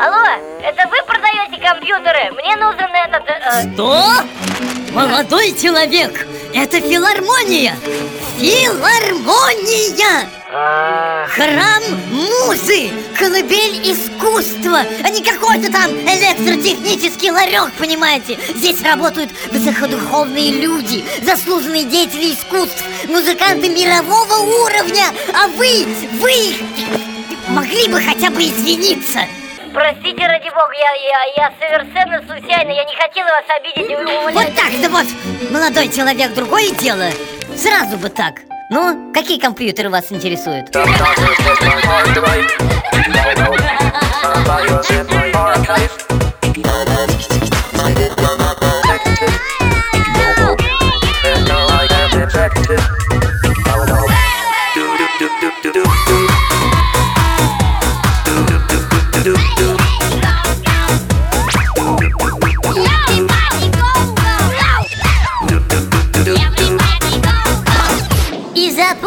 Алло, это вы продаете компьютеры? Мне нужен этот... Э... э. Что? Молодой человек, это филармония! Филармония! Храм музы, колыбель искусства, а не какой-то там электротехнический ларек, понимаете? Здесь работают высокодуховные люди, заслуженные деятели искусств, музыканты мирового уровня, а вы, вы могли бы хотя бы извиниться. Простите, ради бога, я, я, я совершенно случайно, я не хотела вас обидеть. умоляю. Вот так, да вот, молодой человек, другое дело. Сразу бы так. Ну, какие компьютеры вас интересуют?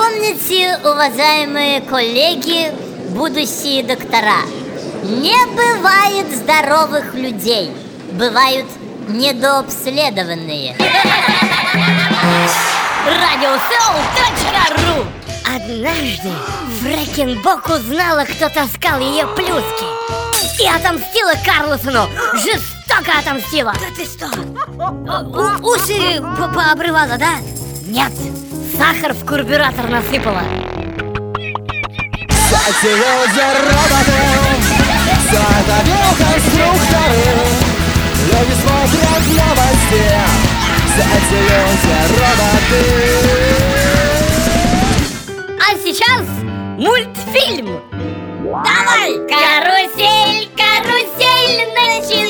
Запомните, уважаемые коллеги, будущие доктора, не бывает здоровых людей, бывают недообследованные. Радиосоу.ру Однажды Фрэкенбок узнала, кто таскал ее плюски И отомстила Карлосону. Жестоко отомстила. Да ты что? У- уши по- пообрывала, да? Нет, сахар в карбюратор насыпала. Сатируйте роботы Все это биоконструкторы Люди смотрят новости. Все эти люди роботы. А сейчас мультфильм. Давай! Карусель, карусель начинает